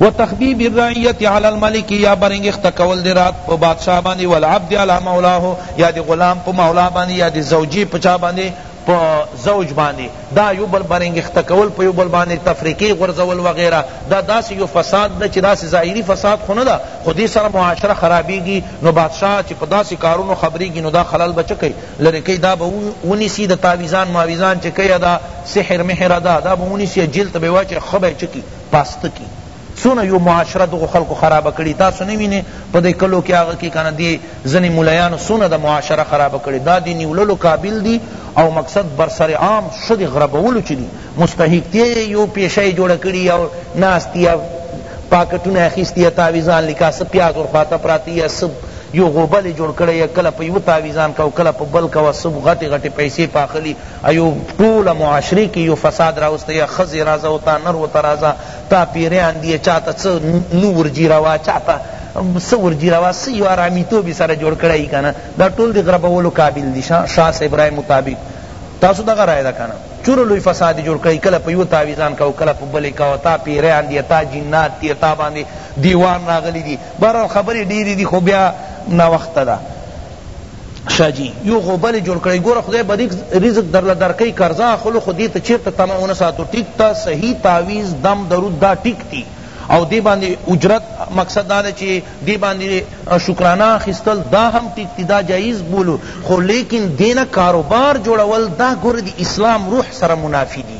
و تخدید الرعیت علی الملک یا برنگښت کول دی رات په بادشاہ باندې والعبد علی مولاه یا دی غلام په مولا باندې یا دی زوجی په چا باندې په زوج باندې دا یو بل برنگښت کول په یو بل باندې تفریقی غرزول وغیرہ دا داس یو فساد دا چې داس ظاهری فساد خو نه دا خو دې سره معاشره خرابیږي نو بادشاہ چې په داسې کارونو خبریږي نو دا خلل بچ کئ لری کئ دا به ونیسی د تاویزان ماویزان چه کئ دا سحر محر دا دا به ونیسی جیل ته به واچی ښه به چکی پاسته کی څونه یو معاشره دغو خلقو خرابه کړی تاسو نه وینی په دی کلو کی هغه کی کنه دی ځنی ملایانو څونه د معاشره خرابه کړی دا دی نیوللو قابل دی او مقصد برسر عام ښدی غربولو چه دی مستحق دی یو پیشه یی جوړه کړی او ناست دی پاکټونه اخیستی تاویزان لکه څه پیاز ورخواته پراته یا څه یو غوبل یې جوړ کړی یې کله په یوه تاویزان کا او کله په بل کا سب غټې غټې پیسې په اخلي ایو ټوله معاشرې کې یو فساد راوستی یا ښځې راځه او تا نر ورته راځه تا پیریان دي چاته څه نو ورجي روا چاته څه ورجي روا څه یو ارامیتوب یې سره جوړ کړی که نه دا ټول د غربولو قابل دي شاه صاحب رای مطابق تاسو دغه رای ده که نه چور لوی فساد جوړ کړی کله په یو تعویزان کا او کله په بل کا تا پیریان دی تا جنات دی تا باندې دیوان راغلی دی بهر حال خبری ډیری دی خو بیا ناوخته ده شه جی یو غوبل جوړ کړی ګوره خدای به رزق درله درکړي قرضه اخلو خو دې ته چیرته طمع ونه ساتو ټیک ته صحیح تعویذ دم درود دا ټیک دی او دې باندې اجرت مقصد دا چې دې باندې شکرانه اخیستل دا هم ټیک دی دا جایز بولو خو لیکن دینه کاروبار جوړول دا ګوره د اسلام روح سره منافی دی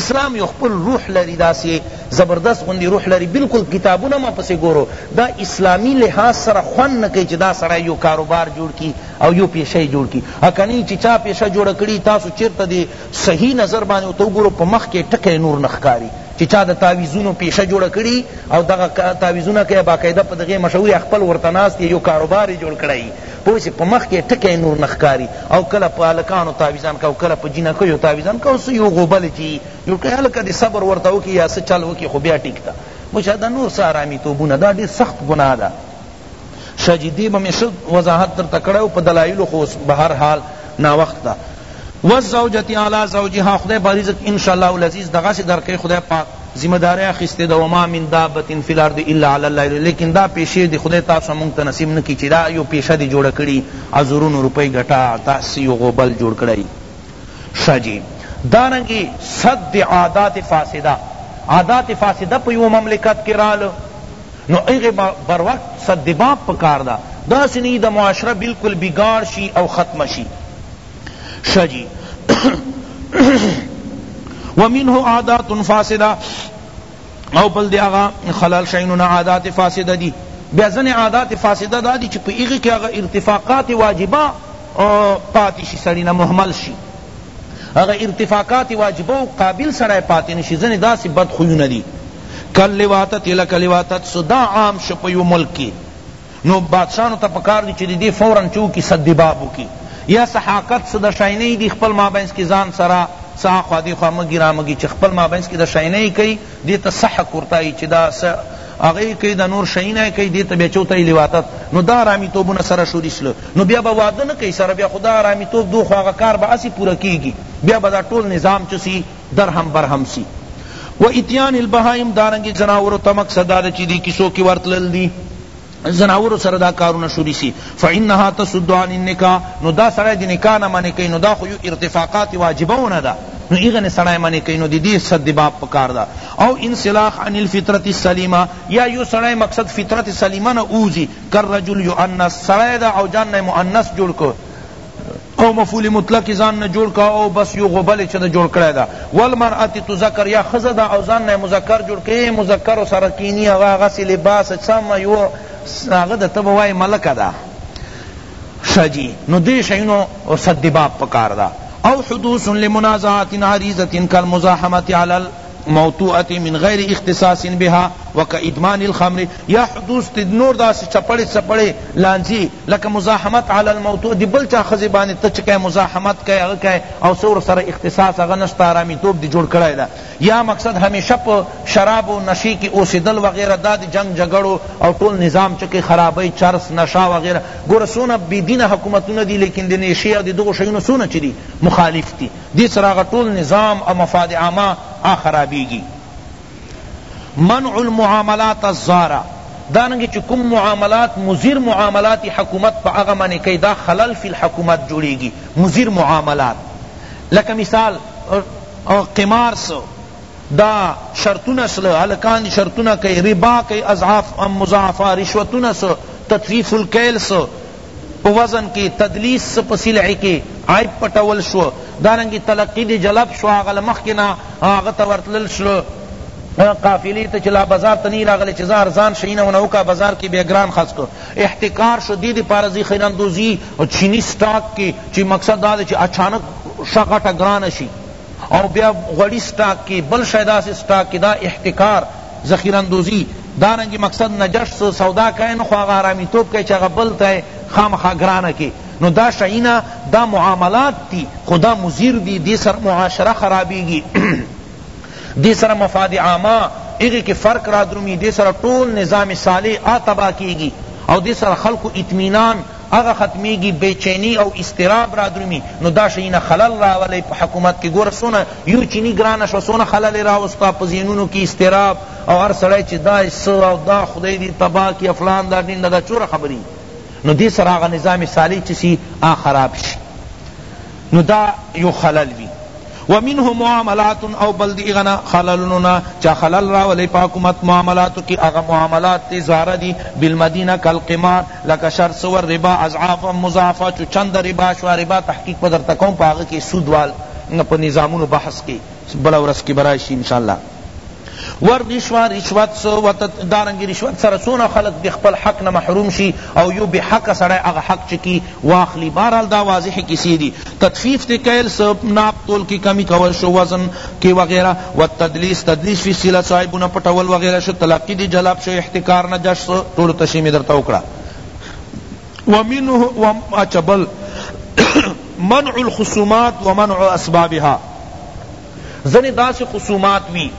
اسلام یو خپل روح لری داسی زبردست غوندی روح لری بلکل کتابونه ما پسی ګورو دا اسلامی لحاظ سره خوند نه کیی چی دا سړی یو کاروبار جوړ کی او یو پیشه یی جوړ کی هکنی چی چا پیشه جوړه کړی تاسو چیرته دی صحیح نظر باندی ورته وګورو په مخ کی ټکی نور نه ښکاری چی چا د تعویذونو پیشه جوړه کړی او دغه تعویذونه که باقاعده په دغی مشهور یا خپل ورته ناست یی یو کاروبار یی جوړ کړی پوه شوې په مخ کې ټکی نور نه ښکاري او کله په هلکانو تعویذان کوي او کله په جینکیو تعویذان کوي او څه یو غوبل چې جوړ کړي هلکه دې صبر ورته وکړي یا څه چل وکړي خو بیا ټیک ده پوه شوې دا نور څه حرامیتوبونه دا ډېر سخت ګناه ده ښه جي دې به مې ښه وضاحت درته کړی و په دلایلو خو اوس به هر حال ناوخت ده والزوجة علی زوجها خدای په رزق انشاءالله العزیز دغسې درکوي خدای پاک ذمه داری اخیستی ده وما من دابة فی الارض الا علی الله لیکن دا پیشې دی خدای تاسو هم موږ ته نصیب نه کړي چی دا یو پیشه دی جوړه کړي او زرونو روپۍ ګټه تاسو یو غوبل جوړ کړی شه جی دارنګه سد عادات فاسده عادات فاسده په یو مملکت کی رال نو هغه بر وخت سد باب پکار ده داسې نه وي دا معاشره بالکل بګاړ شي او ختمه شي شه جی ومنه عادات فاسده او بل دی هغه خلال شینونه عادات فاسده دی بیا ځنې عادات فاسده دا دي چې په هغې کې هغه ارتفاقات واجبه پاتې شي سړي نه محمل شي هغه ارتفاقات واجبه او قابل سړی پاتې نه شي ځنې داسې بد خویونه دي کل لواتت لکه لواتت سو دا عام شو په یو ملک کې نو بادشانو ته پکار دی چی د دی فورا چو کی سد باب وکی یا څه حاکت څه د شاینی دی خپل مابینس کی ځان سره څه اخوا دیخوا مږی رامږی چی خپل مابینس کی د شاینی کئی دی ته څه حق ورتای چی دا څه هغه یې کئی دا نور شیونه یې کئی دی ته بیا چو تای لواطت نو دا ارامی توبونه سره شوری سله نو بیا به واده نه کئی سره بیا خو دا ارامی توب دو خو هغه کار به هسی پوره کیږی بیا به دا ټول نظام چه سی درهم برهم سی و اتیان البهایم دارنګ ځناورو ته مقصد دا ده چی دی کیسو کی ورتلل دی زناورو سره دا کارونه شروع سی فانها تصد عن النکاح نو دا سړی د نکاح نه منع کوي نو دا خو یو ارتفاقات واجبونه ده نو ایغه نه سړی منع کوي نو د دې صد باب پکار ده او انسلاخ عن الفطرت السلیمه یا یو سړی مقصد فطرت سلیمه نه اوزی کر رجل یؤنث سړی دا او جان نه مؤنث جوړ کو او مفعول مطلق ځان نه جوړ کا او بس یو غبل چ د جوړ کړی دا والمرأه تذکر یا خزه دا او ځان نه مذکر جوړ کړي مذکر سره کینی هغه غس لباس سم یو هغه د تب وای ملک دا شجی نو دې شینو او صد باب پکار دا او حدوث لمنازعات عریضه کالمزاحمه علی موتوءة من غیر اختصاص بها وکادمان الخمر یا حدوث تی نور داسی چپڑے چپڑے لانجی لکہ مزاحمت علی الموتوء دی بل چا ښځی باندی ته چه کئ مزاحمت کئ هغه کئ او څه ورسره اختصاص هغه نشته آرامی توب دی جوړ کړی ده یا مقصد همیشه په شراب او نشی کی اوسیدل وغیره دا دی جنګ جګړو او ټول نظام چه کئ خرابی چرس نشه وغیره ګوره څونه بی دینه حکومتونه دی لیکن دی نشی او دی دغو شیونو څونه چه دی مخالف دی دی سره هغه ټول نظام او مفاد عامه هغه خرابیږی منع المعاملات الضاره دارنګه چی کوم معاملات مضر معاملات حکومت په هغه منع کئی دا خلل فی الحکومت جوړیږی مضر معاملات لکه مثال قمار سو دا شرطونه سل هلکان دی شرطونه کئی ربا کئی اضعاف مضاعفه رشوتونه سو تطفیف الکیل سو په وزن کی تدلیس څه په سلع کی عیب پټول شو دارنګه تلقی دی جلب شو هغه له مخکی نه هغه ته ورتلل شو قافلی ته چی لا بازار ته نه راغلی چی زه ارزان شیونه ونه وکا بازار کی بیا ګران خرڅ کو احتکار شو دی دی پاره زی خیر اندوزی چینی سٹاک کی چی مقصد دا چی اچانک شه غټه ګرانه شی او بیا غوړی سٹاک کی بل شی داسی سٹاک کی دا احتکار ذخیره اندوزی دارنګه مقصد نجش څه سودا کئ نو خو هغه حرامی توب کئ چه هغه بل ته خامخا ګرانه کی نو دا شئینا دا معاملات دی خو دا مضر دی دی سره معاشره خرابیږی دی سره مفاد عامه هغی کی فرق رادرومی دی سره ټول نظام صالح آ تباہ کیږی او دی سره خلق اطمینان هغه ختمیږی بی چینی او اضطراب رادرومی نو دا شیونه خلل راولی په حکومت کی ګوره څونه یو چینی ګرانه شوه څونه خلل یې راوسته په ذهنونو کی اضطراب او هر سړی چی دا یې څه او دا خدای دی تباه کړي فلان دا ډینډه دا چوره خبری نو دی سره هغه نظام صالح چه سی هغه خراب شی نو دا یو خلل وی ومنه معاملات او بل دی اغنا خللونو نا چا خلل راولی پا حکومت معاملاتو کی اغا معاملات تی زارا دی بالمدینہ کالقمار لکہ شرط سور ربا اضعافا مضاعفا چو چند ربا شوا ربا تحقیق پہ درته کوم پا اغا کی سود وال پہ نظامونو بحث کی بلا ورځ کی براشی انشاءاللہ ور رشوه رشوت سو و دارنګ رشوت سره څونه خلق د خپل حق نه محروم شي او یو بی حق سړی هغه حق چکی واخلی بهرحال دا واضح کیسې دي تطفیف ته کیل سو ناپ تول کی کمی کول شو وزن کی وغیرہ و تدلیس تدلیس فی سیله صاحبونه پټول وغیرہ شو تلقی دی جلب شو احتکار نه جش سو ټول تشیمی درته وکړه ومنه وم اچبل منع الخصومات ومنع اسبابها ځنې داسې خصومات وي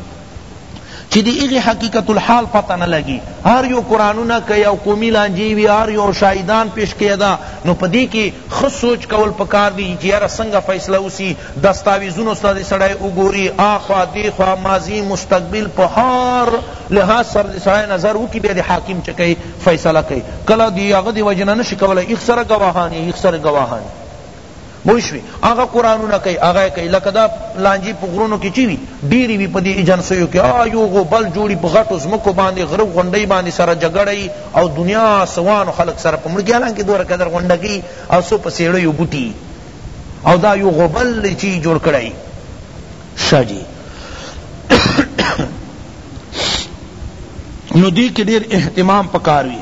چی دی ایغی حقیقت الحال پتہ نه لگی هر یو قرآنونه که یو قومی لانجی وی هر یو شاهدان پیش کیدا نو پدی کی خ سوچ کول پکار دی چی یاره سنگه فیصله وسی دستاویزونو سره دی سړی وګوری آخوا دیخوا ماضی مستقبل په هر لحاظ سره دی سړی نظر وکی بیا دی حاکم چکی فیصله کئی کله دی هغه دی وجنه نشی کولای ایغ سره گواهان ایغ سره گواهان پوه شوی هغه قرانونه کوي هغه کوي لکه دا لانجی په غرونو کې چی وی ډیری وی په دې ایجنسیو کې آ یو غو بل جوړی په غټو زمکو باندې غره غونډی باندې سره جګړی او دنیا سوانو خلق سره په ملګی الان کې دوره قدر غونډګی او سو په سیړی یو بوټی او دا یو غو بل چی جوړ کړی شاجی نو دې کې ډیر اهتمام پکار وی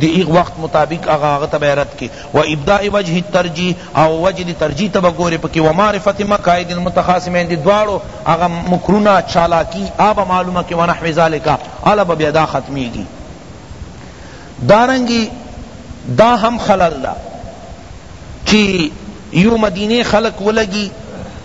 دی ایغ وخت مطابق هغه هغه ته به رد کی و ابداء وجه الترجیح او وجه دی ترجیح ته به گوری پکی و معرفت مکاید المتخاصمین دی دواړو هغه مکرونه چالاکی آ به معلومه کی و نحو ذلک اله به بیا دا ختمیږی دارنګی دا هم خلل ده چی یو مدینه خلق ولګی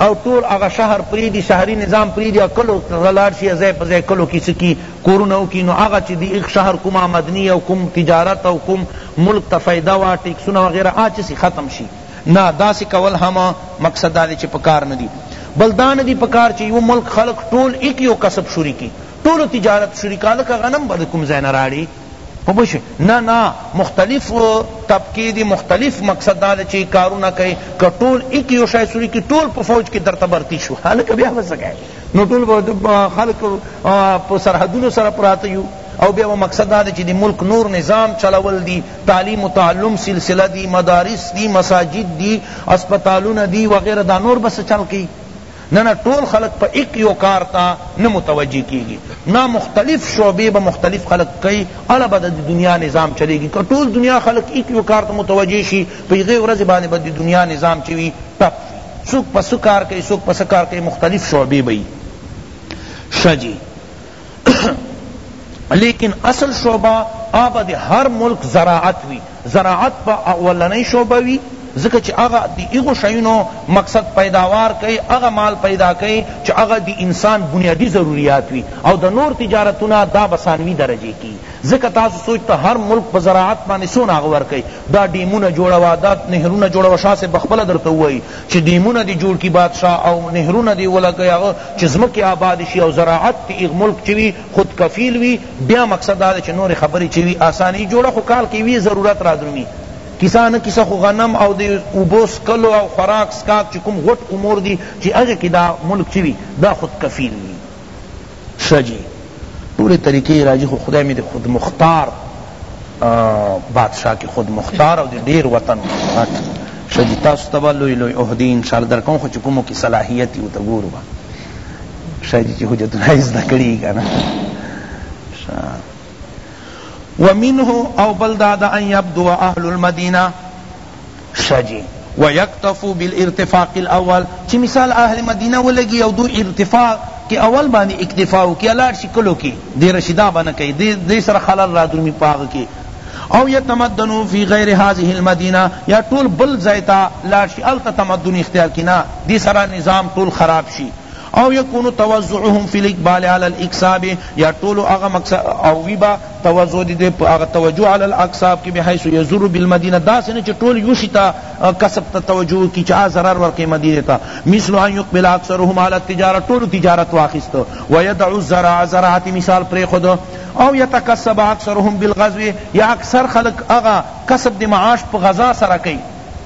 او ټول هغه شهر پریدی شهری نظام پریدی او کلو ته لاړ شی ځای په ځای کلو کی څه کی کورونه وکی نو هغه چی دی ایغ شهر کوم آمدنی او کوم تجارت او کوم ملک ته فائده وه ټیکسونه وغیره هغه چه سی ختم شی نه داسی کول هم مقصد دا دی چی پکار ندی بل دا ندی پکار چی یو ملک خلق ټول ایک یو کسب شروع کی ټولو تجارت شروع کا لکه غنم به د کوم ځای نه راړی پوه به شوې نه نه مختلف طبقې دي مختلف مقصد دا دی چې کارونه کوي که ټول ایک یو شی سوري کړي ټول په فوج کې درته برتي شو هلکه بیا به څه کوې نو ټول به خلک په سرحدونو سره پراته یو او بیا به مقصد دا دی چې د ملک نور نظام چلول دي تعلیم و تعلم سلسله دي مدارس دي مساجد دي اسپتالونه دي وغیره دا نور به څه چل کوي نه نه ټول خلق په ایک یو کار ته نه متوجه کیږی نه مختلف شعبی به مختلف خلق کئی اړه به د دنیا نظام چلیږی که ټول دنیا خلق ایک یو کار ته متوجه شی په هغی ورځی باندی به د دنیا نظام چه وی ټپ شی څوک په څه کار کئی څوک په څه کار کئی مختلف شعبی به یی شه جی لیکن اصل شعبہ آبا دی هر ملک زراعت وی زراعت با اولنی شعبہ وی ځکه چی هغه دی هغو شیونو مقصد پیداوار کئی هغه مال پیدا کئی چی هغه دی انسان بنیادی ضروریات وی او دا نور تجارتونه دا به ثانوی درجه کی وی ځکه تاسو سوچ ته هر ملک په زراعت باندی څونه هغه ورکئی دا ډیمونه جوړوه دا نهرونه جوړوه شاه صاحب به خپله درته ووایی چه ډیمونه دی جوړ کی بادشاه او نهرونه دی ولګی هغه چه ځمکی آبادی شی او زراعت پی ایغ ملک چه وی خود کفیل وی بیا مقصد دا دی چه نوری خبری چه وی آسانی وی جوړه خو کال کی یوی ضرورت رادرومی کیسه نه کیسه خو غنم او دی اوبو څکلو او خوراک څکاک چه کوم غټ امور دی چه هغی کی دا ملک چه وی دا خود کفیل وی. ښه جی ټولی طریقی راجی خو خدای می دی خود مختار بادشاہ کی خود مختار او دی ډیر وطن غټ ښه جی تاسو ته به لوی لوی عهدی ان شاءالله درکوم خو چې کومو کی صلاحیت یو ته ګورو به ښه جی چې حجتونه یې زده کړي کنه ومنه او بل دا دا ان یبدو اهل المدینه شه جی ويکتفو بالارتفاق الاول چی مثال اهل مدینه ولګی او دوی ارتفاق که اول باندی اکتفا وکی الاړ شی کلو کی دی رشی دا به نه کئی دی سره خلل رادرومی په هغه کی او یتمدنو فی غیر هذه المدینه یا ټول بل ځای ته لاړ شی هلته تمدن اختیار کی نه دی سره نظام ټول خراب شی او یکون توزعهم فی الاقبال علی الاکساب یا ټول هغه مقصد او وی با توجع دی دی په هغه توجع علی الاکساب کی بحیث یضر بالمدینة داسی نه چه ټول یو شی ته کسب ته توجع وکی چه هغه ضرر ورکی مدینه ته مثل ان یقبل اکثرهم علی التجارة ټولو تجارت واخیست و یدع الزراع زراعت مثال پریښود او یتکسب اکثرهم بالغزو یا اکثر خلق هغه کسب دی معاش په غزا سره کئی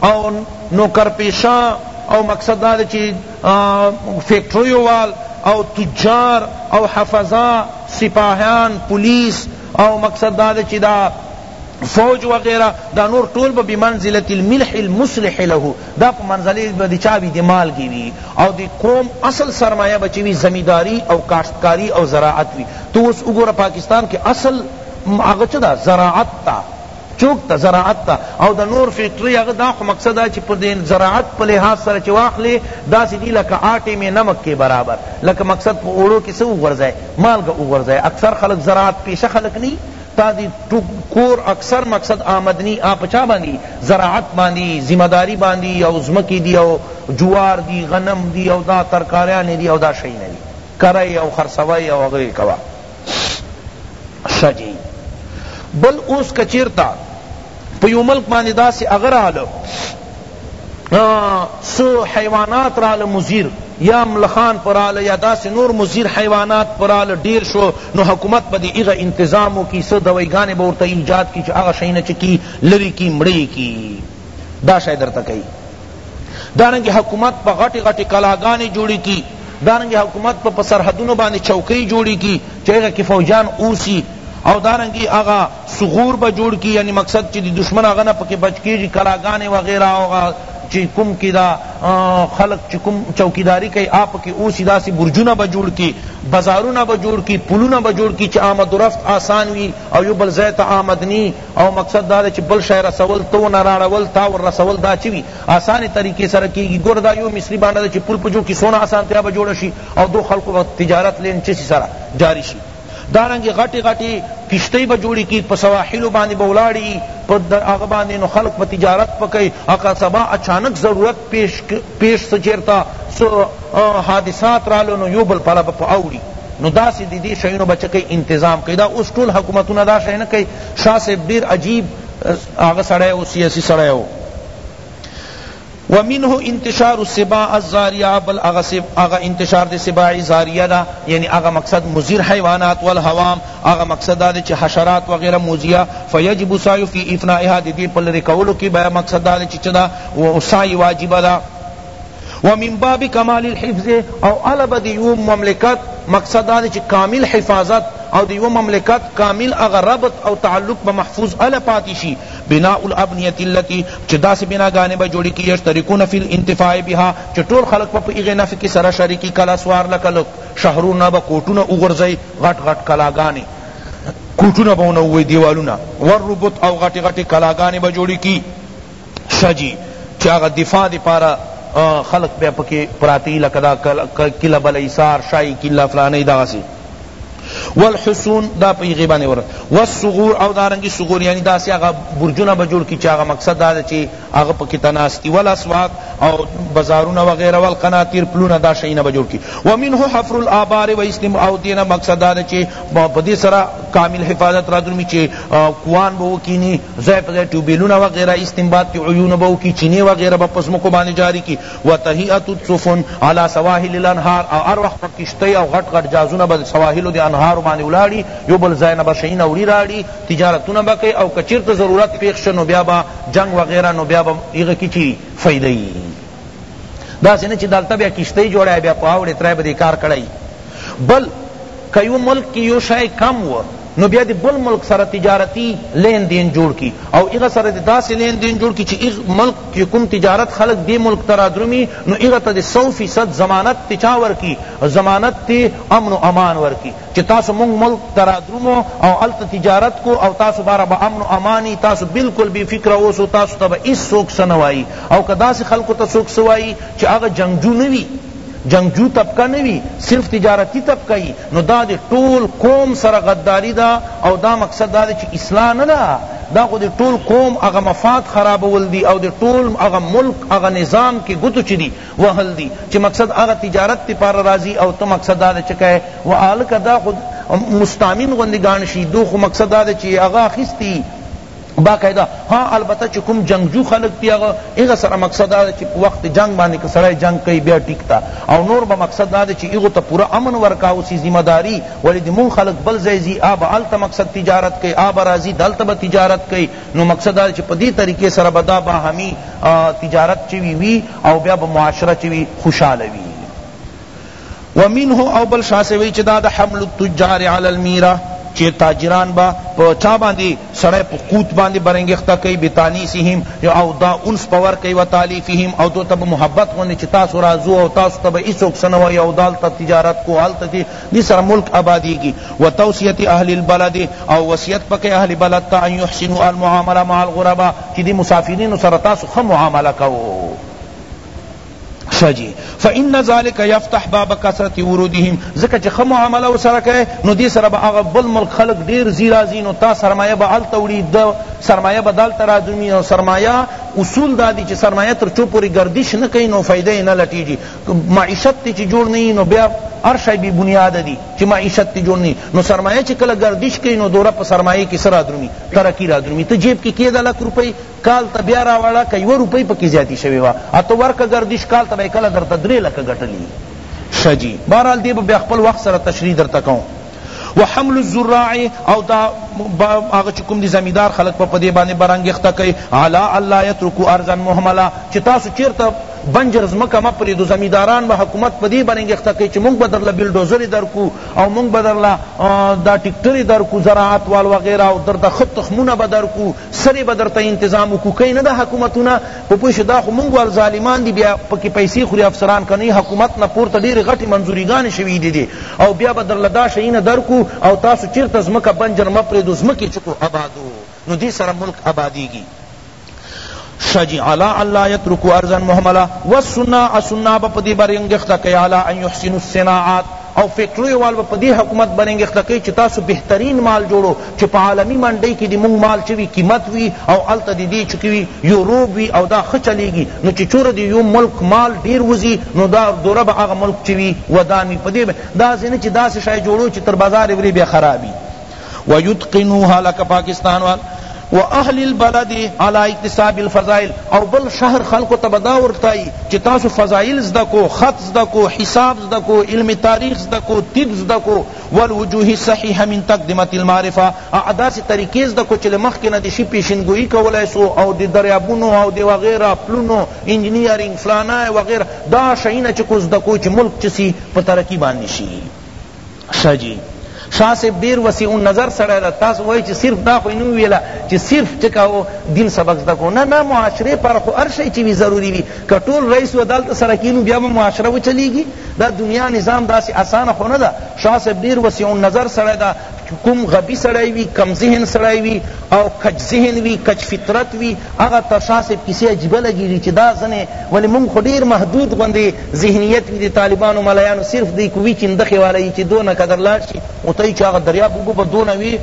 او نوکر پیشه او مقصد دا دے چی فیکٹریو وال او تجار او حفظہ سپاہیان پولیس او مقصد دا دے چی دا فوج وغیرہ دا نور ټول به بمنزلة الملح المصلح له دا په منزله به د چا وی د مالګی وی او د قوم اصل سرمایه به چی وی زمیداری او کاشتکاری او زراعت وی تو اوس وګوره پاکستان کی اصل هغه چه دا زراعت تا چوک ته زراعت ته او د نور فیکټری هغه دا خو مقصد دا چی په دی زراعت په لحاظ سره چی واخلی داسی دی لکه آټی می نمک کی برابر لکه مقصد په اوړو کی څه وغورځی مالګه وغورځی اکثر خلق زراعت پیشه خلق نه یی تا دی کور اکثر مقصد آمدنی آ په چا باندی زراعت باندی ذمه داری باندی او ځمکی دی او جوار دی غنم دی او دا ترکاریانی دی او دا شیونه دی کره او خرڅوه او هغه کوه شه جی بل اوس که چیرته په یو ملک باندې داسې هغه راغله سو حیوانات راله مزیر یا ملخان پراله یا داس نور مزیر حیوانات پراله ډیر شو نو حکومت پدی ایغه انتظامو کی سو دویگان بورته ایجاد کی چه آغا شئینا چکی لری کی مڑی کی دا شای در تکی دارنګه حکومت په غټی غټی کلاګانی جوړی کی دارنګه حکومت په سرحدونو باندی چوکی جوړی کی چی هغه کی فوجیان اوسی او دارنګه هغه ثغور به جوړ کی یعنی مقصد چی دشمن هغه نه پکی بچ کیږی کلاګانی وغیره او هغه چی کوم کی دا خلق چی کوم چوکیداری کئی هغه پکی اوسی داسی برجونه به جوړ کی بازارونه به جوړ کی پلونه به جوړ کی چی آمد و رفت آسان وی او یو بل ځای ته آمدنی او مقصد دا دی چی بل شی رسول تو نه راړول تا ور رسول دا چی وی آسانی طریقی سره کیږی ګوره دا یو مصری بانډه ده چی پول په جوړ کی څونه آسانتیا به جوړه شی او دو خلقو به تجارت لین چسی سره جاری شی دارنګه غټی غټی کشتی به جوړی کی په سواحلو باندی به ولاړی په هغه باندی نو خلق به تجارت په کئی اکه سبا اچانک ضرورت پیش سو چیرته سو حادثات رالو نو یو بل پړه به په اوړی نو داسی دی دی شیونو به چکی انتظام کئی دا اوس ټول حکومتونه دا شی نه کئی شاه صاحب ډیر عجیب هغه سړی او سیاسی سړی او ومنه انتشار السباع الزاریہ بل اغا انتشار دے سباع زاریہ دا یعنی اغا مقصد مزیر حیوانات والحوام اغا مقصد دا دے چھ حشرات وغیرہ موزیہ فیجب سعی فی افنائها دے دی پل رکولو کی بیا مقصد دا دے چھ چدا و سعی واجب دا ومن باب کمال الحفظ او اله به د یوه مملکت مقصد دا دی چی کامل حفاظت او د یوه مملکت کامل هغه ربط او تعلق به محفوظ اله پاتی شی بناء الابنیة التی چی داسی بناګانی به جوړی کی یشترکون فی الانتفاع بها چی ټول خلق به په هغی نفع کی سره شریکی کلا سوارله کلا شهرونه به کوټونه وغورځی غټ غټ کلاګانی کوټونه به ونوی دیوالونه والربط او غټی غټی کلاګانی به جوړی کی شه جی چی هغه دفاع دی پاره خلق بیا پکی پراته یی لکه دا کله بله ایسار شاهی کلا فلانی دغسی والحصون دا پی هغی باندی ور والصغور او دارنګی صغور یعنی داسی هغه برجونه به جوړ کی چی هغه مقصد دا چی هغه پکی ته ناست دی والاسواق او بازارونه وغیره والقناطیر پلونه دا شیونه به جوړ کی ومنه حفر الابار و استم او دینه مقصد دا چی په دې سره کامل حفاظت رادرومي چې کوان به وکیني ځای په ځای ټیوبیلونه وغیره استنباط کې عیون به وکړي چینې وغیره به په ځمکو باندې جاري کړي وتهیئة السفن علی سواحل الانهار او هر وخت به کشتۍ او غټ غټ جهازونه به سواحلو د انهارو باندې ولاړي یو بل ځای نه به شیونه وړي راوړي تجارتونه به کوي او که چېرته ضرورت پېښ شو نو بیا به جنګ وغیره نو بیا به هغه کې چی فایده یي داسې نه چې دلته بیا کشتۍ جوړی بیا په اوړې ترای به دې کار کړی بل که یو ملک کې یو شی کم و نو بیا د بل ملک سره تجارتی لین دین جوړ کی او ایغه سره د داسې لین دین جوړ کی چې ایغ ملک کې کوم تجارت خلق دی ملک ترا درمی نو ایغه ته د 100% ضمانت تچا ورکی ضمانت تی امن و امان ورکی چې تاسو مونږ ملک ترا درمو او الت تجارت کو او تاسو بار به امن و امانی تاسو بالکل بی فکر اوسو تاسو ته هیڅ څوک سنوایی او که داسی خلقو ته څوک څه وایی چی هغه جنګجو نه وی جنګجو طبقه نه وی صرف تجارتی طبقه یی نو دا دی ټول قوم سره غداری ده او دا مقصد دا دی چی اصلاح نه ده دا خو دی ټول قوم هغه مفاد خرابول دی او دی ټول هغه ملک هغه نظام کی ګوتو چی دی وهل دی چی مقصد هغه تجارت تی پاره راضی او ته مقصد دا دی چی کای و هلکه دا خو مستامین غوندی ګان شی دو خو مقصد دا دی چی هغه اخیستی باقاعده ها البته چې کوم جنگجو خلق دی هغه هغه سره مقصد دا چې په وخت جنگ باندې که سړی جنگ کوي بیا ټیک تا او نور به مقصد دا چې هغه ته پورا امن ورکا او سی ذمہ داری ولې د مون خلق بل ځای زی آب الته مقصد تجارت کوي آب راضی دلته به تجارت کوي نو مقصد دا چې په دې طریقې سره به دا باهمي تجارت چوي وي او بیا به معاشره چوي خوشاله وي ومنه او بل شا سے وی چی دا د حمل التجار علی المیرا چی تاجران با په چا باندی سړی په قوت باندی برانګیخته کئی بتانیسهم او دا انس په ورکئی و تالیفهم او دوی ته په محبت غوندی چی تاسو راځو او تاسو ته به هیڅوک څه نه وایی او دا هلته تجارت کو هلته چی دی سره ملک آبادیږی و توصیة اهل البلد او وصیت په کئی اهل بلد ته ان یحسنوا المعاملة مع الغرباء چی دی مسافرینو سره تاسو ښه معامله کوو شه جی فان ذلک یفتح باب کثرت ورودهم ځکه چې ښه معامله ورسره کوې نو دې سره به هغه بل ملک خلق ډېر ځي راځي نو تا سرمایه به هلته وړي د سرمایه به دلته راځومي او سرمایه اصول دا دي چې سرمایه تر څو پورې ګردش نه کوي نو فایده یې نه لټېږي معیشت ته چې جوړ نه وي نو بیا هر شی بې بنیاده دي چې معیشت ته جوړ نه وي نو سرمایه چې کله ګردش کوي نو دوره په سرمایه کې څه رادرومي ترقي رادرومي ته جیب کې کېده لک روپۍ کال ته بیا راوړه که یوه روپۍ پکې زیاتي شوې وه او ته ورکه ګردش کال ته به یې کله درته درې لکه ګټلي ښه جي بهرحال دې به بیا خپل وخت سره تشریح درته کوم وحمل الزراع او دا هغه چې کوم دي زمیندار خلق په دې باندې برانګښته کوي علی الله یترکو ارضا مهملا چې تاسو چیرته بنجر زمکه ما پرې دو زمینداران به حکومت په دې برانګښته کوي چې موږ بدرله بلډوزر درکو او موږ بدرله دا ټیکټر درکو زراعت وال وغیرہ او در د خط تخمونه بدرکو سره به درته انتظام وکړو کئ نه دا حکومتونه په پوه شو دا خو مونږ وال ظالمان دي بیا پکې پیسې خوري افسران کني حکومت نه پورته ډېرې غټې منظوري ګانې شوي دي دي او بیا به درله دا شیونه درکو او تاسو چېرته ځمکه بنجر مه پرېږدو ځمکې چکو ابادو نو دې سره ملک ابادېږي شجی علا اللہ یترکو ارزن محملہ والسناع سناع با پدی برنگخت کئی علا ان یحسن السناعات او فیکټریو وال به په دې حکومت بننګښته کوي چې تاسو بهترین مال جوړو چې په عالمي منډۍ کې د مونږ مال څه وي قیمت وي او هلته د دې چکوي یو روب وي او دا ښه چلیږي نو چې چوره د یو ملک مال ډیر وځي نو دا دوره به هغه ملک چوي ودان وي په دې به داسې نه چې داسې شی جوړو چې تر بازار ورې بیا خرابي ويتقنوها لکه پاکستان وال واهل البلد علی اکتساب الفضائل او بل شهر خلقو ته به دا ورښایی چی تاسو فضائل زده کو خط زده کو حساب زده کو علم تاریخ زده کو طب زده کو والوجوه الصحیحة من تقدمة المعرفة او داسی طریقی زده کو چی له مخکی نه دی شی پیشن گوئی کولای سو او دی دریابونو او دی وغیرہ پلونو انجنیرنګ فلانه وغیرہ دا شیونه چی کو زده کو چی ملک چسی په ترقی باندی شی ښه جی شاه صاحب ډیر وسیع النظر سړی ده تاسو وایی چی صرف دا خو یی نه وویل چی صرف چه کاوه دین سبق زده کو نه نه معاشره پر خو هر شی چی وی ضروری وی که ټول رئیس و عدالت سره کینو بیا به معاشره وچلیږی دا دنیا نظام داسی اسانه خو نه ده شاه صاحب ډیر وسیع النظر سړی ده کوم غبی سړی وی کم ذهن سړی وی او کج ذهن وی کج فطرت وی هغه ته شاه صاحب کیسې عجیبه لګیږی چی دا ځنی ولی مونږ خو ډیر محدود غوندی ذهنیت وی دی طالبانو ملایانو صرف دی کوی چندخی والا یی چی دونه که در لاړ شی او ته یی چی هغه دریاب اوبه به دونه وی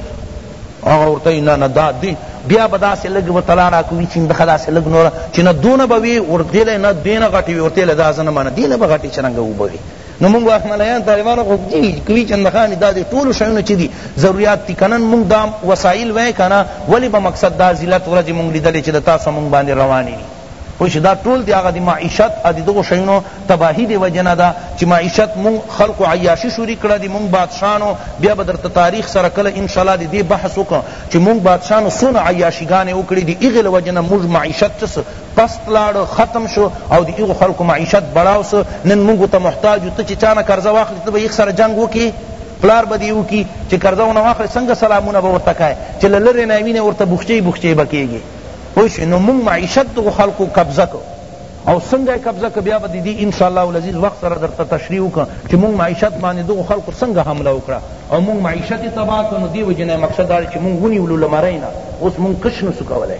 هغه ورته نه نه دا دی بیا به داسې لږ به طلا راکوي چیندخه داسې لږ نوره چې نه دونه به وي ورته له نه دینه غټې وي ورته له دا زه نه منه دینه به غټې چرنګه وبوي نو مونږ واک ملایان طالبانو خو دی کوي چند خان دا دی ټول شونه چي دي ضرورت دي کنن مونږ دا وسایل وای کنه ولی به مقصد دا ذلت ورځ مونږ لیدل چې د تاسو مونږ باندې رواني دي خوش دا ټول دی هغه دی معیشت ا دی دغه شینو تباہی دی وجنا دا چې معیشت مون خلق عیاشی شروع کړه دی مون بادشاہانو بیا بدر تاریخ سره کله ان شاء الله دی, دی بحث وکړه چې مون بادشاہانو سونه عیاشیګانې وکړي دی اغل وجنا مون معیشت چس پست لاړ ختم شو او د هغو خلکو معیشت بړاو سو نن موږ ته محتاج یو ته چې چا نه قرضه واخلې ته به یې سره جنګ وکړي پلار به دې وکړي چې قرضه ونه واخلې څنګه سلامونه به ورته کوې چې له لرې نه یې وینې ورته بوخچې بوخچې به کېږي پوه شوې نو موږ معیشت دغو خلکو قبضه کړو او څنګه قبضه ک بیا به د دې ان شاء الله العزیز وخت سره درته تشریح وکړم چې موږ معیشت باندې دغو خلکو څنګه حمله وکړه او موږ معیشت یې تباه کړ نو دې وجې نه مقصد دا چې موږ ونیولو له مرۍ نه اوس موږ کش نسو کولی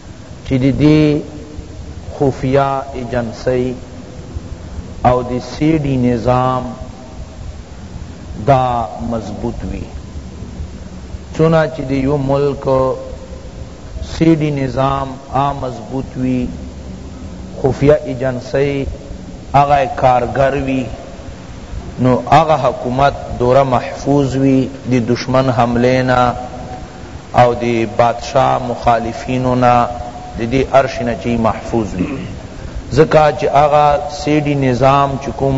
چی دی دی خفیه ایجنسی او دی سی ډی نظام دا مضبوط وی چونه چی دی یو ملک سی ډی نظام آ مضبوط وی خفیه ایجنسی اغا کارگر وی نو اغا حکومت دورا محفوظ وی دی دشمن حملی نا او د بادشا مخالفینو نه د دې ارشی نه چی محفوظ وی ځکه چی هغه سیډی نظام چی کوم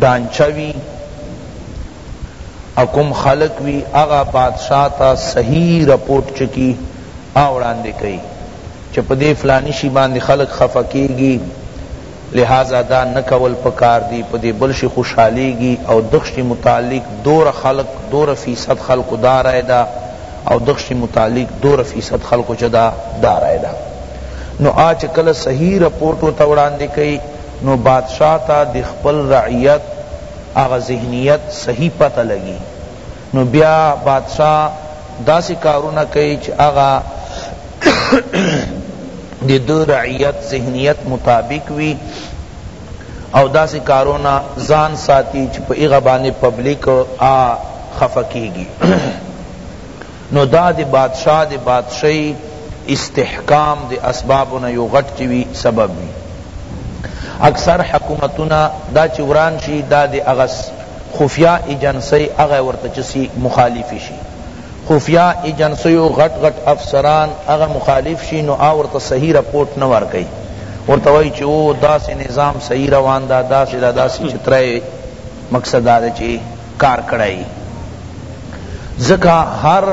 ډانچه وی او کوم خلق وی هغه بادشا ته صحیح رپوټ چکی هغه وړاندی کئی چی په دی فلانی شی باندی خلق خفه کیږی لهذا دا نه کول پکار دي په دې بل شي خوشحاليږي او دغشي متعلق دوره خلق دوره فيصد خلقو دا رأی ده او دغشي متعلق دوره فيصد خلقو چه ده دا رأی ده نو آ چه کله صحيح رپورټ ورته وړاندې کړي نو بادشاه ته دخپل رعيت هغه ذهنيت صحيح پته لګي. نو بیا بادشاه داسی کارونه کوي چی هغه د ده رعیت ذهنیت مطابق وی او داسی کارونه ځان ساتی چی په هغه باندی پبلک آ خفه کیږی نو دا د بادشاه د بادشاهی استحکام د اسبابو نه یو غټ چی وی سبب وی اکثر حکومتونه دا چی وران شی دا دی هغه خفیه ایجنسی هغه ورته چه سی مخالف شی خفیه ایجنسیو غټ غټ افسران هغه مخالف شی نو هغه ورته صحیح رپورت نه ورکوی ورته وایی چی او داسی نظام صحیح روان دا داسی دا داسی چه ترای مقصد دا دی چی کار کړای ځکه هر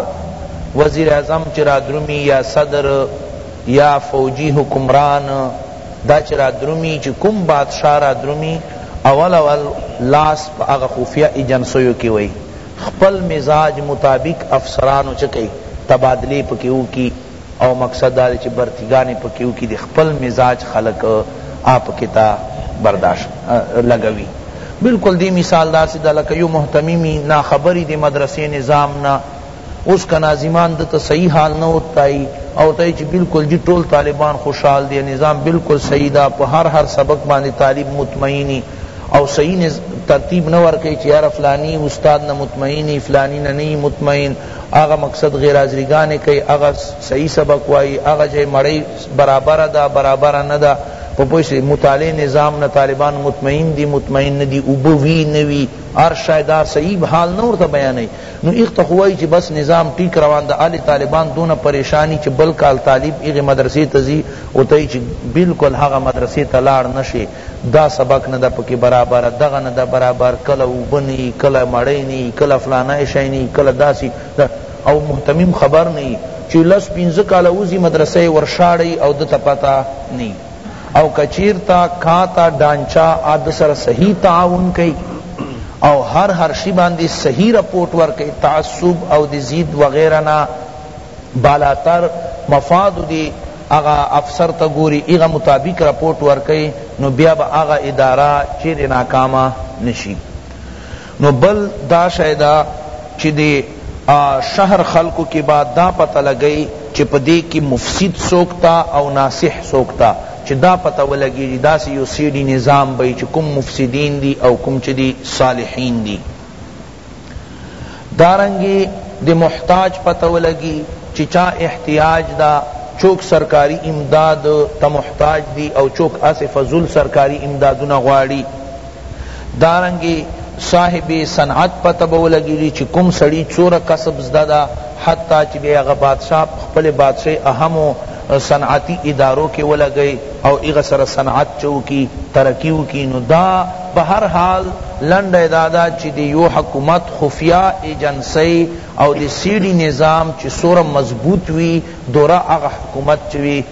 وزیراعظم چی رادرومی یا صدر یا فوجی حکمران دا چه را درومی چه کوم بادشاه را درومی اول اول لاس په هغه خفیه ایجنسیو کی وی خپل مزاج مطابق افسرانو چه کئی تبادلی پکی وکی او مقصد دا دی چه برتی ګانی پکی وکی دی خپل مزاج خلق آ پکی تا برداشت لګوی بلکل دی مثال داسی ده لکه یو مهتممی ناخبری دی مدرسی نظام نه اوس که ناظمان ده ته صحیح حال نه وتایی او ته چی بلکل جی ټول طالبان خوشحال دی نظام بلکل صحیح ده په هر هر سبق باندی طالب مطمئینی او صحیح ترتیب نه ورکی چی یاره فلانی استاد نه مطمئینی فلانی نه نه یی مطمئین هغه مقصد غیر حاضری ګانی کئی هغه صحیح سبق وایی هغه جای مړی برابر ده برابر نه ده په پوه شوی مطالعه نظام نه طالبان مطمئین دی مطمئین نه دی اوبه وی نه وی هر شای دا صحیح حال نه ورته بیانی نو ایغ ته خو وایی چی بس نظام ټیک روان ده الی طالبان دونه پریشان یی چی بل کال طالب ایغی مدرسی ته ځی او ته یی چی بلکل هغه مدرسی ته لاړ نه شی دا سبق نه ده پکی برابر دغه نه ده برابر کله اوبه نه یی کله مړی نه یی کله فلانی شی نه یی کله داسی ده او مهتمیم خبر نه یی چی لس پنځه کاله وزی مدرسه یی ورشاړی او ده ته پته نه یی. او که چیرته کاتا ډانچا عد سره صحیح تعاون کئی او هر هر شی باندی صحیح رپورټ ورکئی تعصب او دی ضد وغیرہ نه بالاتر مفاد دی هغه افسر ته ګوری هغه مطابق رپورټ ورکئی نو بیا به هغه اداره چیری ناکامه نشی نو بل دا شی ده چی دی شهر خلقو کی به دا پته لګی چی په دی کی مفسد څوک تا او ناصح څوک تا چی دا پته ولګیږی داسی یو سی ډی نظام به یی چی کوم مفسدین دی او کوم چی دی صالحین دی دارنګی دی محتاج پته ولګی چی چا احتیاج ده چوک سرکاری امداد ته محتاج دی او چوک هسی فضول سرکاری امدادونه غواړی دارنګه صاحب صنعت پته به ولګی دی چی کوم سړی څوره کسب زده ده حتی چی بیا هغه بادشاه په خپل بادشاهی اهمو صنعتی ادارو کی ولګی او هغه سره صنعت چه وکی ترقی وکی نو دا په هر حال لنډه یې دا ده چی دی یو حکومت خفیه ایجنسی او دی سی ډی نظام چی څوره مضبوط وی دوره هغه حکومت چه وی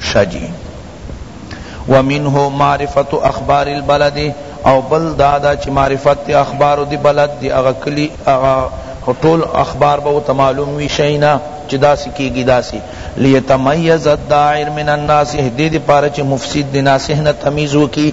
شه جی ومنه معرفت اخبار البلد او بل دادا چی معرفت تی اخبارو دی بلد دی اغا کلی اغا ټول اخبار به ورته معلوم وی شینا چی داسی کیږی داسی لیتمیز الداعر من الناصح دی دی پاره چی مفسد دی ناصح نه تمیز وکی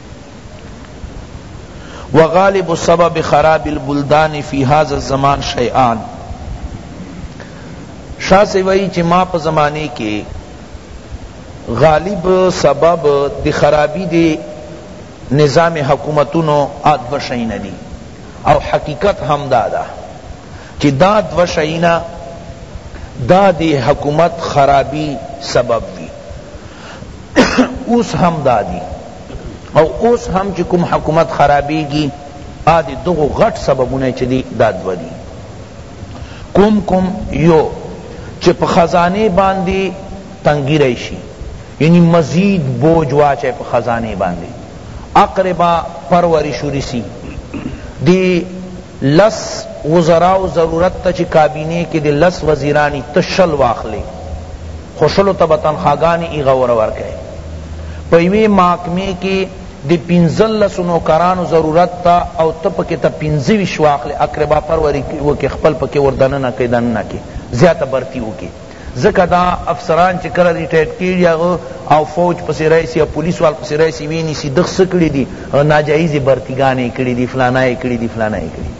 وغالب سبب خراب البلدان فی هذا الزمان شیئان شاہ سے وئی چی ما پا زمانے کے غالب سبب دی خرابی دی نظام حکومتونو آدو شئینا دی او حقیقت ہم دادا چی دا دو شئینا دا دی حکومت خرابی سبب دی اوس هم دا دی او اوس هم چې کوم حکومت خرابیږي آ د دغو غټ سببونه چې دی دا دوه دي کوم کوم یو چې په خزانه باندې تنګی راشي یعنی مزید بوج واچه په خزانه باندې اقربا پرورش ورسی دی لس وزراو ضرورت ته چی کابینه کی دی لس وزیرانی ته شل واخلی خو شلو ته به تنخواګانی ایغور ورکړی په یوی محکمی کی دی پنځلسو نوکرانو ضرورت ته او ته پکی ته پنځه ویشت واخلی اقربا پر وری وکی خپل پکی ور دننه کی دننه کی زیاته برتی وکی. ځکه دا افسران چی کله ریټائرډ کیږی هغه او فوج پسی راشی او پولیس وال پسی راشی وی نیسی دغ څه کړی دی ناجایزی برتی ګانی یی کړی دی فلانا یی کړی دی فلانا یی کړی دی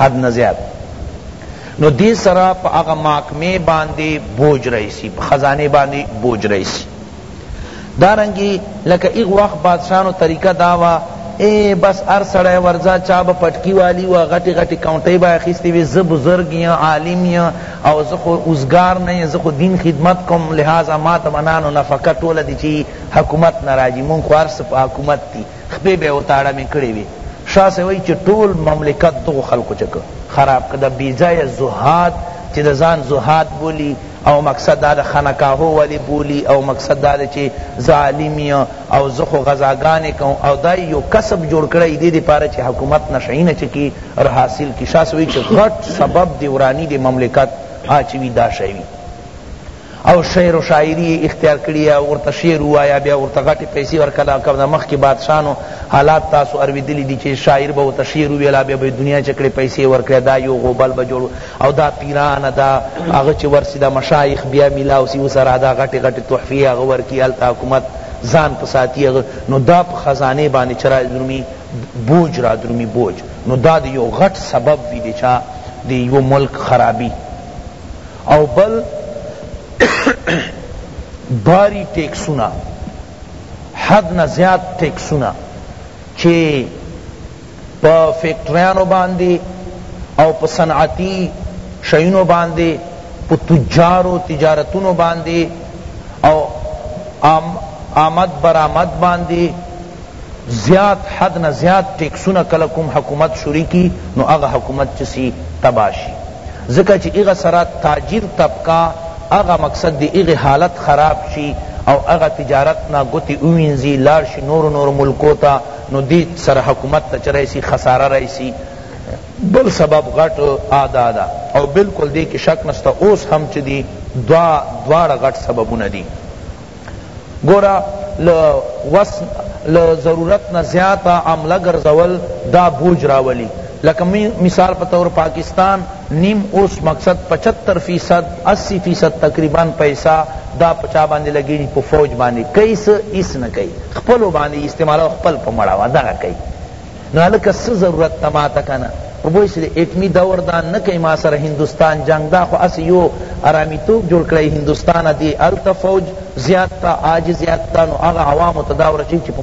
حد نه زیات نو دی سره په هغه محکمی باندی بوج راشی په خزانی باندی بوج راشی دارنګی لکه ایغ وخت بادشانو طریقه دا وه ای بس هر سړی ورځه چا به پټکی والی وه غټی غټی کونټی به اخیستی وی زه بزرګ یم عالم یم او زه خو اوزګار نه یم زه خو دین خدمت کوم لهذا ماته به نان و نفقه ټوله دی چی حکومت نه راځی مونږ خو هر څه په حکومت دی خپې به وتاړمې کړی وی شاه صاحب وایی چی ټول مملکت دغو خلقو چه که خراب که دا بی ځایه زهاد چی د ځان زهاد بولی او مقصد دا د خانقاهو والي بولي او مقصد دا دی چي زه عالم یم او زه خو غزاګاني کوم او دا یې یو کسب جوړ کړی دې دپاره چي حکومت نشه یي نه چکي ر حاصل کړي شاه صاحب وایي چي غټ سبب د وراني د مملکت هغه چي وي دا شی وي او شعر و شاعری اختیار کړی او ورته شعر وایا بیا ورته غټی پیسې ورکلا کوم مخ کی بادشاہانو حالات تاسو اوریدلی دی چې شاعر به ورته شعر ویلا بیا به دنیا چکړې پیسې ورکړي دا یو غوبل به جوړ او دا پیران دا هغه چی ورسی دا مشایخ بیا ملاو سی وسرا دا غټی غټی تحفی هغه ورکی هلته حکومت ځان په ساتی هغه نو دا په خزانی باندی چه را درومی بوج را درومی بوج نو دا دی یو غټ سبب وی دی چا دی یو ملک خرابی او بل باری ټیکسونه حد نه زیات ټیکسونه چی په فیکټریانو باندی او په صنعتی شیونو باندی په تجارو تجارتونو باندی او آمد برآمد باندی زیات حد نه زیات ټیکسونه کله کوم حکومت شروع کی نو هغه حکومت چه سی تباه شی ځکه چه هغه سره تاجر طبقه هغه مقصد دی هغه حالت خراب شی او هغه تجارت نه ګوتی ووینځی لاړ شی نورو نورو ملکو ته نو دی سره حکومت ته چه رئیسی خساره رئیسی بل سبب غټ آدا دا او بلکل دی که شک نسته اوس هم چه دی دوا دواړه غټ سببونه دی گورا له وس له ضرورت نه زیاته عمله ګرځول دا بوج راولی لکه مثال په طور پاکستان نیم اوس مقصد پچهتر فیصد اسی فیصد تقریبا پیسه دا په چا باندې لګیږي په فوج باندې کئ څه هیڅ نه کئ خپلو باندې استعمالوه خپل په مړه وه دغه کئ نو هلکه څه ضرورت ته ماته کنه په پوه شوې اټمی دور دا نه کئ ما سره هندوستان جنګ دا خو هسې یو ارامی توب جوړ کړی هندوستانه دې هلته فوج زیات ته عاج زیات ته نو هغه عوامو ته دا ورچوي چې په